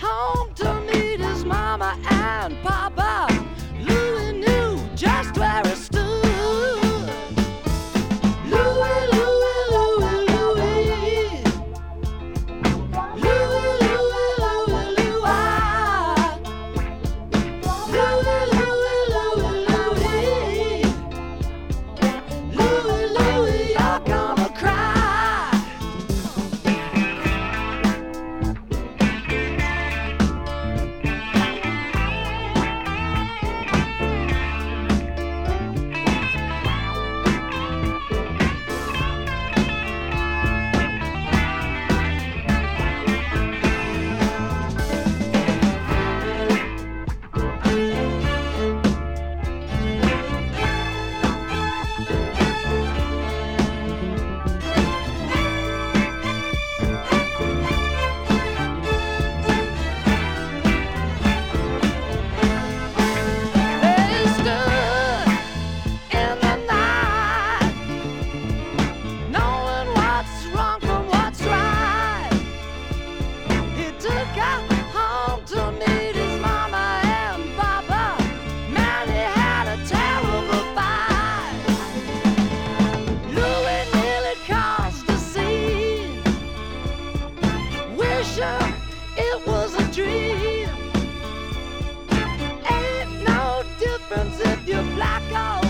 home to meet his mama and papa. Louis knew just where happens if you black out?